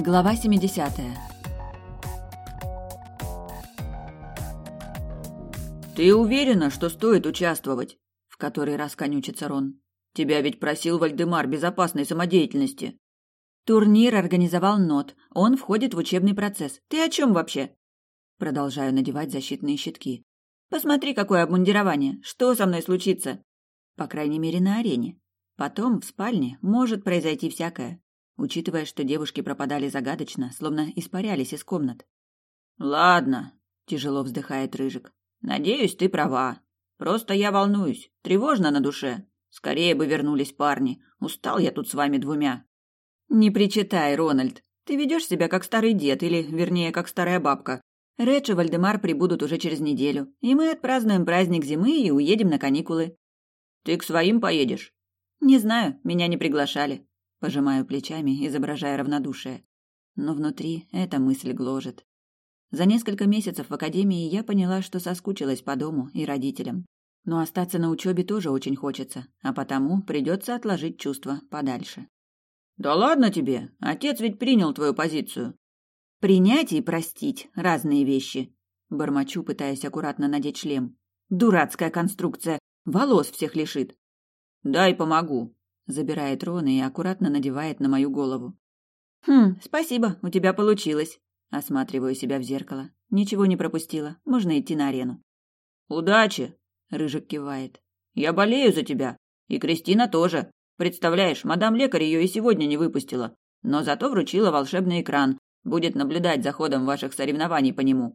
Глава 70. Ты уверена, что стоит участвовать? В который раз конючится Рон. Тебя ведь просил Вальдемар безопасной самодеятельности. Турнир организовал Нот. Он входит в учебный процесс. Ты о чем вообще? Продолжаю надевать защитные щитки. Посмотри, какое обмундирование. Что со мной случится? По крайней мере, на арене. Потом в спальне может произойти всякое учитывая, что девушки пропадали загадочно, словно испарялись из комнат. «Ладно», — тяжело вздыхает Рыжик. «Надеюсь, ты права. Просто я волнуюсь. Тревожно на душе. Скорее бы вернулись парни. Устал я тут с вами двумя». «Не причитай, Рональд. Ты ведешь себя как старый дед, или, вернее, как старая бабка. Редж и Вальдемар прибудут уже через неделю, и мы отпразднуем праздник зимы и уедем на каникулы». «Ты к своим поедешь?» «Не знаю, меня не приглашали. Пожимаю плечами, изображая равнодушие. Но внутри эта мысль гложет. За несколько месяцев в академии я поняла, что соскучилась по дому и родителям. Но остаться на учебе тоже очень хочется, а потому придется отложить чувства подальше. «Да ладно тебе! Отец ведь принял твою позицию!» «Принять и простить – разные вещи!» Бормочу, пытаясь аккуратно надеть шлем. «Дурацкая конструкция! Волос всех лишит!» «Дай помогу!» Забирает Рона и аккуратно надевает на мою голову. «Хм, спасибо, у тебя получилось». Осматриваю себя в зеркало. Ничего не пропустила. Можно идти на арену. «Удачи!» — Рыжик кивает. «Я болею за тебя. И Кристина тоже. Представляешь, мадам лекарь ее и сегодня не выпустила. Но зато вручила волшебный экран. Будет наблюдать за ходом ваших соревнований по нему».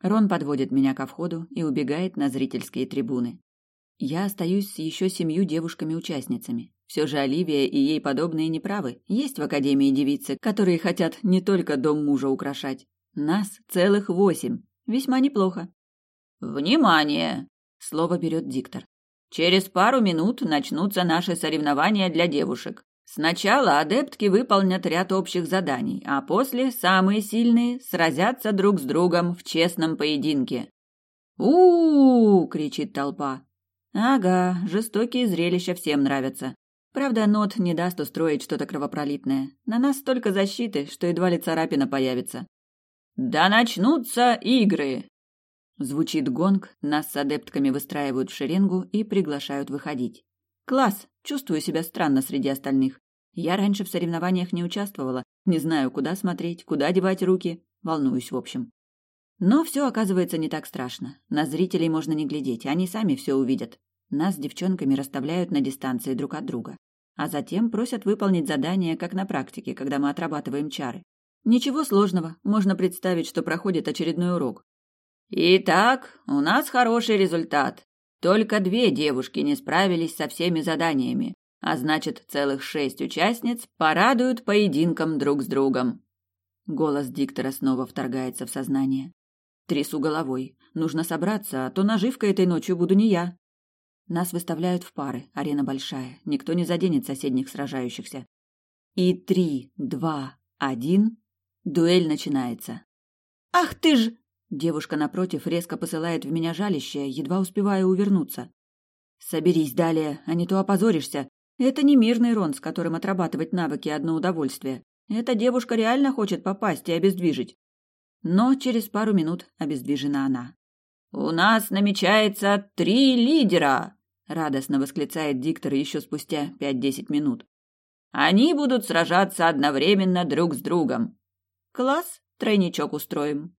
Рон подводит меня ко входу и убегает на зрительские трибуны. Я остаюсь с еще семью девушками-участницами. Все же Оливия и ей подобные неправы. Есть в Академии девицы, которые хотят не только дом мужа украшать. Нас целых восемь. Весьма неплохо. «Внимание!» — слово берет диктор. «Через пару минут начнутся наши соревнования для девушек. Сначала адептки выполнят ряд общих заданий, а после самые сильные сразятся друг с другом в честном поединке». «У-у-у!» — кричит толпа. Ага, жестокие зрелища всем нравятся. Правда, Нот не даст устроить что-то кровопролитное. На нас столько защиты, что едва ли царапина появится. «Да начнутся игры!» Звучит гонг, нас с адептками выстраивают в шеренгу и приглашают выходить. Класс! Чувствую себя странно среди остальных. Я раньше в соревнованиях не участвовала, не знаю, куда смотреть, куда девать руки. Волнуюсь, в общем. Но все оказывается не так страшно. На зрителей можно не глядеть, они сами все увидят. Нас с девчонками расставляют на дистанции друг от друга. А затем просят выполнить задание, как на практике, когда мы отрабатываем чары. Ничего сложного, можно представить, что проходит очередной урок. Итак, у нас хороший результат. Только две девушки не справились со всеми заданиями, а значит, целых шесть участниц порадуют поединком друг с другом. Голос диктора снова вторгается в сознание. Трясу головой. Нужно собраться, а то наживка этой ночью буду не я. Нас выставляют в пары, арена большая, никто не заденет соседних сражающихся. И три, два, один, дуэль начинается. «Ах ты ж!» Девушка напротив резко посылает в меня жалище, едва успевая увернуться. «Соберись далее, а не то опозоришься. Это не мирный Рон, с которым отрабатывать навыки одно удовольствие. Эта девушка реально хочет попасть и обездвижить. Но через пару минут обездвижена она. «У нас намечается три лидера!» — радостно восклицает диктор еще спустя пять-десять минут. «Они будут сражаться одновременно друг с другом». «Класс, тройничок устроим».